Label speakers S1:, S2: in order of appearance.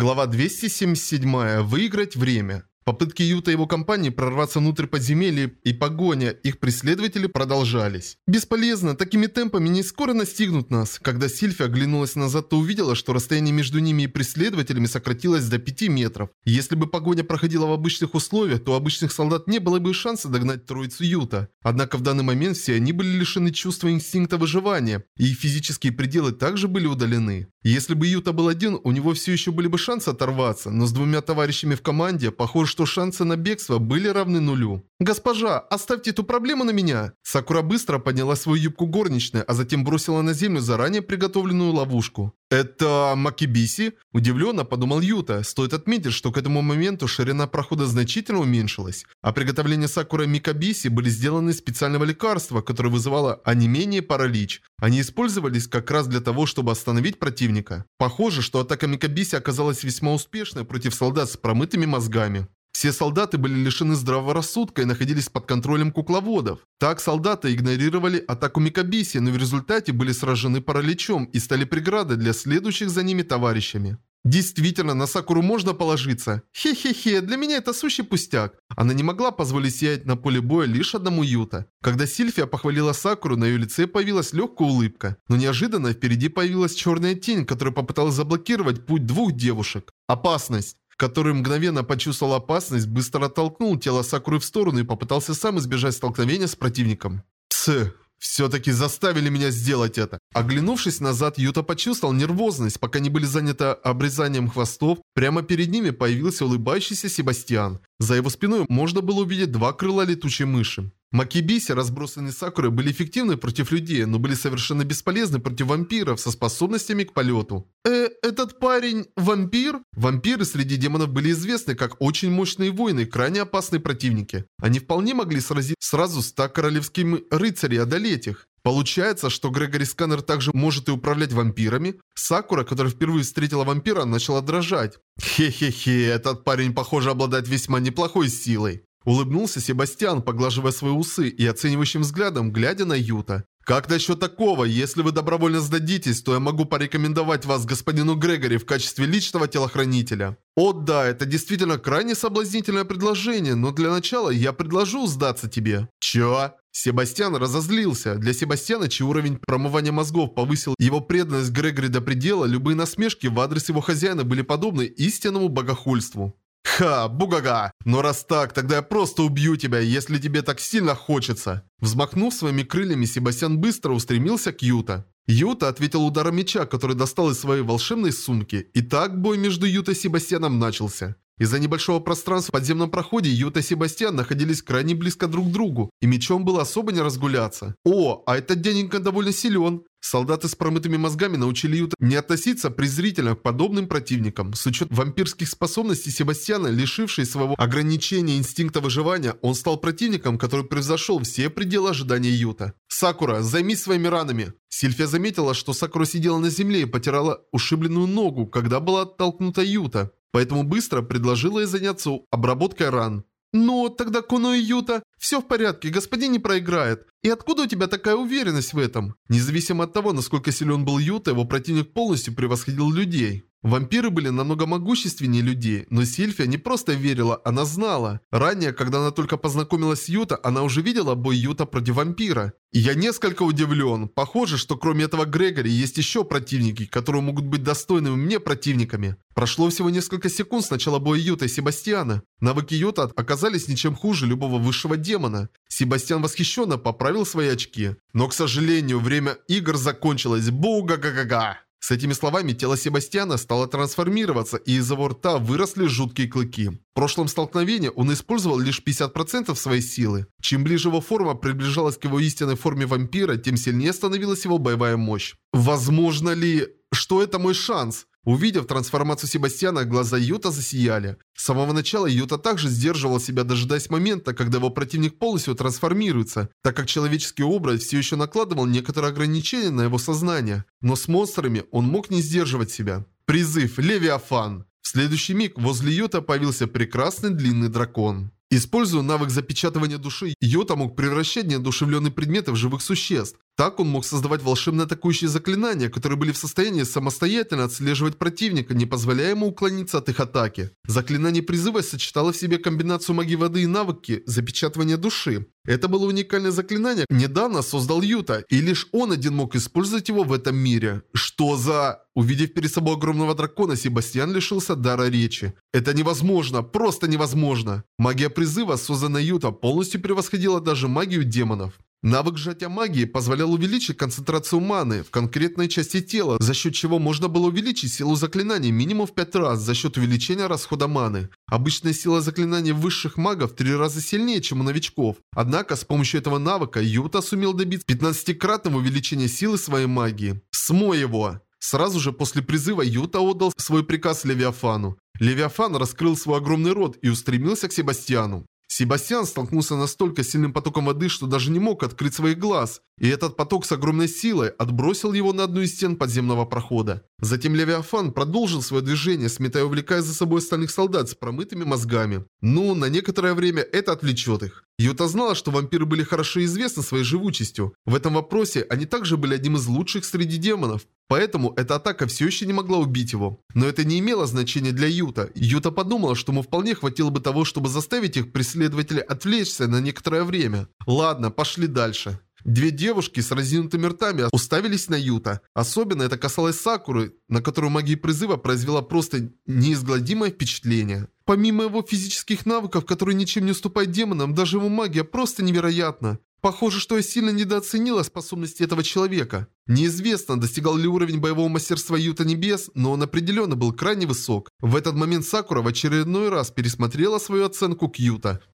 S1: Глава 277. Выиграть время. Попытки Юта и его компании прорваться внутрь подземелья и погоня их преследователей продолжались. Бесполезно, такими темпами не скоро настигнут нас. Когда Сильфи оглянулась назад, то увидела, что расстояние между ними и преследователями сократилось до 5 метров. Если бы погоня проходила в обычных условиях, то у обычных солдат не было бы шанса догнать троицу Юта. Однако в данный момент все они были лишены чувства инстинкта выживания, и физические пределы также были удалены. Если бы Юта был один, у него все еще были бы шансы оторваться, но с двумя товарищами в команде, похоже, что шансы на бегство были равны нулю. «Госпожа, оставьте эту проблему на меня!» Сакура быстро подняла свою юбку горничной, а затем бросила на землю заранее приготовленную ловушку. «Это Макибиси?» Удивленно подумал Юта. Стоит отметить, что к этому моменту ширина прохода значительно уменьшилась, а приготовления Сакура Микабиси были сделаны из специального лекарства, которое вызывало онемение и паралич. Они использовались как раз для того, чтобы остановить противника. Похоже, что атака Микабиси оказалась весьма успешной против солдат с промытыми мозгами. Все солдаты были лишены здравого рассудка и находились под контролем кукловодов. Так солдаты игнорировали атаку Микабиси, но в результате были сражены параличом и стали преградой для следующих за ними товарищами. Действительно, на Сакуру можно положиться. Хе-хе-хе, для меня это сущий пустяк. Она не могла позволить сиять на поле боя лишь одному Юта. Когда Сильфия похвалила Сакуру, на ее лице появилась легкая улыбка. Но неожиданно впереди появилась черная тень, которая попыталась заблокировать путь двух девушек. Опасность который мгновенно почувствовал опасность, быстро оттолкнул тело Сакуры в сторону и попытался сам избежать столкновения с противником. Псы, все-таки заставили меня сделать это. Оглянувшись назад, Юта почувствовал нервозность, пока не были заняты обрезанием хвостов. Прямо перед ними появился улыбающийся Себастьян. За его спиной можно было увидеть два крыла летучей мыши. Макибиси, разбросанные сакуры, были эффективны против людей, но были совершенно бесполезны против вампиров со способностями к полету. Э, этот парень вампир? Вампиры среди демонов были известны как очень мощные воины, крайне опасные противники. Они вполне могли сразить сразу ста королевскими рыцарей и одолеть их. Получается, что Грегори Сканер также может и управлять вампирами? Сакура, которая впервые встретила вампира, начала дрожать. Хе-хе-хе, этот парень, похоже, обладает весьма неплохой силой. Улыбнулся Себастьян, поглаживая свои усы и оценивающим взглядом, глядя на Юта. «Как насчет такого? Если вы добровольно сдадитесь, то я могу порекомендовать вас господину Грегори в качестве личного телохранителя». «О да, это действительно крайне соблазнительное предложение, но для начала я предложу сдаться тебе». «Чё?» Себастьян разозлился. Для Себастьяна, чей уровень промывания мозгов повысил его преданность Грегори до предела, любые насмешки в адрес его хозяина были подобны истинному богохульству. «Ха, бугага! Но раз так, тогда я просто убью тебя, если тебе так сильно хочется!» Взмахнув своими крыльями, Себастьян быстро устремился к Юта. Юта ответил ударом меча, который достал из своей волшебной сумки. И так бой между Юта и Себастьяном начался. Из-за небольшого пространства в подземном проходе Юта и Себастьян находились крайне близко друг к другу, и мечом было особо не разгуляться. О, а этот дяденька довольно силен. Солдаты с промытыми мозгами научили Юта не относиться презрительно к подобным противникам. С учетом вампирских способностей Себастьяна, лишивший своего ограничения инстинкта выживания, он стал противником, который превзошел все пределы ожидания Юта. «Сакура, займись своими ранами!» Сильфия заметила, что Сакура сидела на земле и потирала ушибленную ногу, когда была оттолкнута Юта. Поэтому быстро предложила ей заняться обработкой ран. «Ну, тогда Куно и Юта, все в порядке, господин не проиграет. И откуда у тебя такая уверенность в этом?» Независимо от того, насколько силен был Юта, его противник полностью превосходил людей. Вампиры были намного могущественнее людей, но Сильфия не просто верила, она знала. Ранее, когда она только познакомилась с Юта, она уже видела бой Юта против вампира. И я несколько удивлен. Похоже, что кроме этого Грегори есть еще противники, которые могут быть достойными мне противниками. Прошло всего несколько секунд с начала боя Юта и Себастьяна. Навыки Юта оказались ничем хуже любого высшего демона. Себастьян восхищенно поправил свои очки. Но, к сожалению, время игр закончилось. Буга-га-га-га. С этими словами тело Себастьяна стало трансформироваться, и из его рта выросли жуткие клыки. В прошлом столкновении он использовал лишь 50% своей силы. Чем ближе его форма приближалась к его истинной форме вампира, тем сильнее становилась его боевая мощь. Возможно ли, что это мой шанс? Увидев трансформацию Себастьяна, глаза Юта засияли. С самого начала Юта также сдерживал себя, дожидаясь момента, когда его противник полностью трансформируется, так как человеческий образ все еще накладывал некоторые ограничения на его сознание. Но с монстрами он мог не сдерживать себя. Призыв Левиафан. В следующий миг возле Юта появился прекрасный длинный дракон. Используя навык запечатывания души, Йота мог превращать неодушевленные предметы в живых существ. Так он мог создавать волшебные атакующие заклинания, которые были в состоянии самостоятельно отслеживать противника, не позволяя ему уклониться от их атаки. Заклинание призыва сочетало в себе комбинацию магии воды и навыки запечатывания души. Это было уникальное заклинание, недавно создал Юта, и лишь он один мог использовать его в этом мире. Что за... Увидев перед собой огромного дракона, Себастьян лишился дара речи. Это невозможно, просто невозможно. Магия призыва, созданная Юта, полностью превосходила даже магию демонов. Навык сжатия магии позволял увеличить концентрацию маны в конкретной части тела, за счет чего можно было увеличить силу заклинаний минимум в 5 раз за счет увеличения расхода маны. Обычная сила заклинаний высших магов в 3 раза сильнее, чем у новичков. Однако с помощью этого навыка Юта сумел добиться 15-кратного увеличения силы своей магии. Смой его! Сразу же после призыва Юта отдал свой приказ Левиафану. Левиафан раскрыл свой огромный рот и устремился к Себастьяну. Себастьян столкнулся настолько сильным потоком воды, что даже не мог открыть своих глаз, и этот поток с огромной силой отбросил его на одну из стен подземного прохода. Затем Левиафан продолжил свое движение, сметая увлекая за собой остальных солдат с промытыми мозгами. Ну, на некоторое время это отвлечет их. Юта знала, что вампиры были хорошо известны своей живучестью. В этом вопросе они также были одним из лучших среди демонов. Поэтому эта атака все еще не могла убить его. Но это не имело значения для Юта. Юта подумала, что ему вполне хватило бы того, чтобы заставить их преследователей отвлечься на некоторое время. Ладно, пошли дальше. Две девушки с разинутыми ртами уставились на Юта. Особенно это касалось Сакуры, на которую магия призыва произвела просто неизгладимое впечатление. Помимо его физических навыков, которые ничем не уступают демонам, даже его магия просто невероятна. Похоже, что я сильно недооценила способности этого человека. Неизвестно, достигал ли уровень боевого мастерства Юта Небес, но он определенно был крайне высок. В этот момент Сакура в очередной раз пересмотрела свою оценку к Юта.